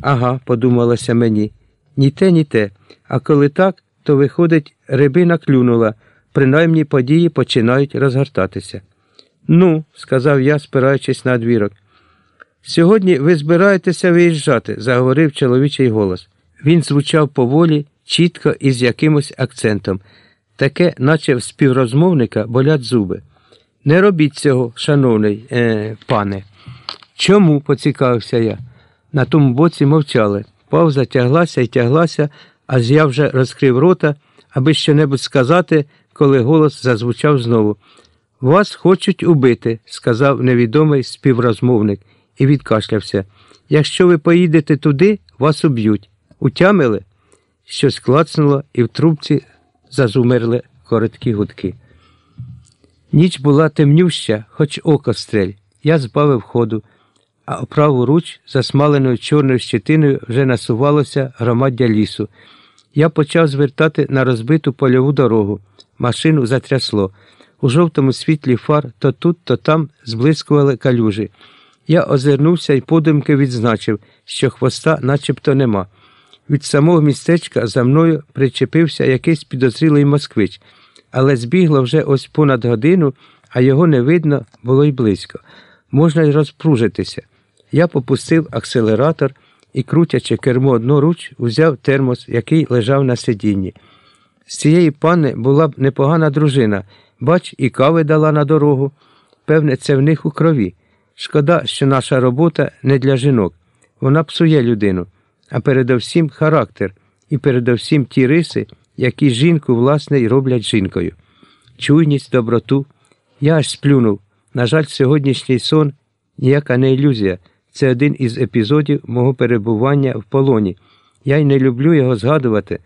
Ага, подумалося мені. Ні те, ні те. А коли так, то виходить, рибина клюнула, принаймні події починають розгортатися. Ну, сказав я, спираючись на двірок. Сьогодні ви збираєтеся виїжджати, заговорив чоловічий голос. Він звучав поволі, чітко і з якимось акцентом, таке, наче в співрозмовника болять зуби. Не робіть цього, шановний е, пане. Чому? поцікавився я. На тому боці мовчали. Пауза тяглася і тяглася, аж я вже розкрив рота, аби щонебудь сказати, коли голос зазвучав знову. Вас хочуть убити, сказав невідомий співрозмовник і відкашлявся. Якщо ви поїдете туди, вас уб'ють. Утямили? Щось клацнуло, і в трубці зазумерли короткі гудки. Ніч була темнюща, хоч око стрель. Я збавив ходу, а праву руч, засмаленою чорною щетиною, вже насувалося громаддя лісу. Я почав звертати на розбиту польову дорогу. Машину затрясло. У жовтому світлі фар то тут, то там зблискували калюжі. Я озирнувся і подумки відзначив, що хвоста начебто нема. Від самого містечка за мною причепився якийсь підозрілий москвич, але збігло вже ось понад годину, а його не видно було й близько. Можна й розпружитися. Я попустив акселератор і, крутячи кермо одноруч, узяв термос, який лежав на сидінні. З цієї пани була б непогана дружина, бач, і кави дала на дорогу. Певне, це в них у крові. Шкода, що наша робота не для жінок. Вона псує людину, а передовсім характер і передовсім ті риси, які жінку, власне, й роблять жінкою. Чуйність, доброту. Я аж сплюнув. На жаль, сьогоднішній сон ніяка не ілюзія. Це один із епізодів мого перебування в полоні. Я й не люблю його згадувати.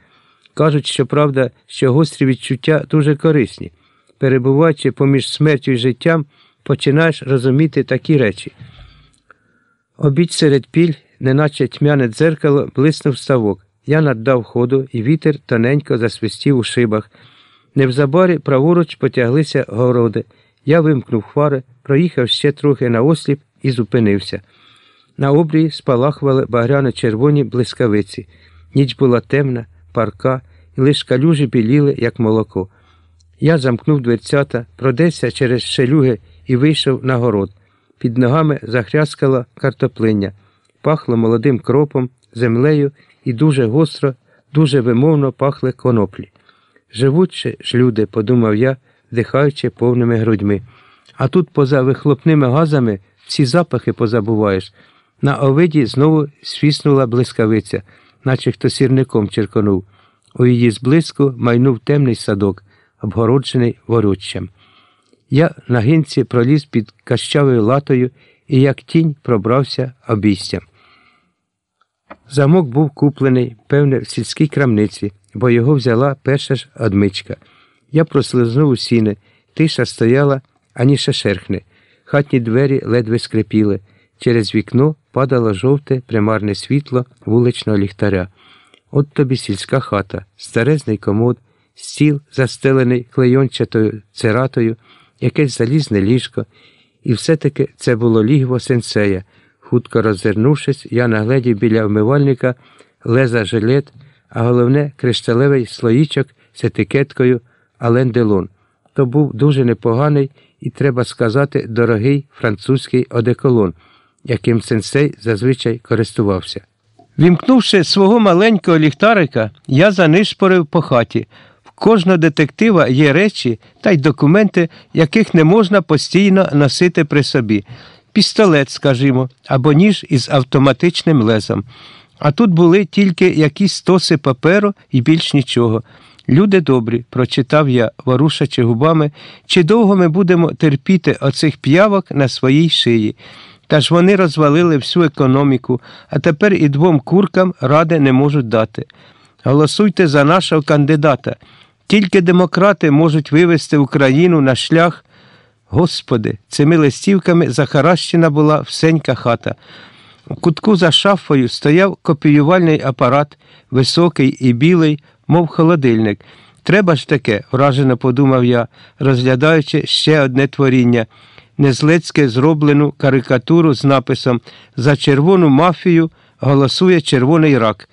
Кажуть, що правда, що гострі відчуття дуже корисні. Перебуваючи поміж смертю і життям, починаєш розуміти такі речі. Обідь серед піль, неначе тьмяне дзеркало, блиснув ставок. Я наддав ходу, і вітер тоненько засвистів у шибах. Невзабарі праворуч потяглися городи. Я вимкнув фари, проїхав ще трохи на осліп і зупинився. На обрії спалахували багряно червоні блискавиці. Ніч була темна, парка, і лиш калюжі біліли, як молоко. Я замкнув дверцята, продесся через шелюги і вийшов на город. Під ногами захряскала картоплиня, пахло молодим кропом, землею і дуже гостро, дуже вимовно пахли коноплі. Живуть ще ж люди, подумав я, вдихаючи повними грудьми. А тут, поза вихлопними газами, всі запахи позабуваєш. На овиді знову свіснула блискавиця, наче хто сірником черконув. У її зблиску майнув темний садок, обгороджений воруччям. Я на гинці проліз під кащавою латою і, як тінь, пробрався обійстям. Замок був куплений, певне, в сільській крамниці, бо його взяла перша ж одмичка. Я прослизнув у сіни, тиша стояла, ані шерхне. Хатні двері ледве скрипіли. Через вікно падало жовте примарне світло вуличного ліхтаря. От тобі сільська хата, старезний комод, стіл, застелений клейончатою циратою, якесь залізне ліжко, і все-таки це було лігво сенсея. Хутко роззирнувшись, я нагледів біля вмивальника леза жилет, а головне кришталевий слоїчок з етикеткою Ален Делон. То був дуже непоганий і, треба сказати, дорогий французький одеколон, яким сенсей зазвичай користувався. Вімкнувши свого маленького ліхтарика, я занишпорив по хаті. В кожного детектива є речі та й документи, яких не можна постійно носити при собі. Пістолет, скажімо, або ніж із автоматичним лезом. А тут були тільки якісь стоси паперу і більш нічого. Люди добрі, прочитав я, ворушачи губами, чи довго ми будемо терпіти оцих п'явок на своїй шиї. Та ж вони розвалили всю економіку, а тепер і двом куркам ради не можуть дати. Голосуйте за нашого кандидата. Тільки демократи можуть вивести Україну на шлях. Господи, цими листівками захаращена була всенька хата. У кутку за шафою стояв копіювальний апарат, високий і білий, мов холодильник. Треба ж таке, вражено подумав я, розглядаючи ще одне творіння незлецьке зроблену карикатуру з написом За червону мафію голосує червоний рак,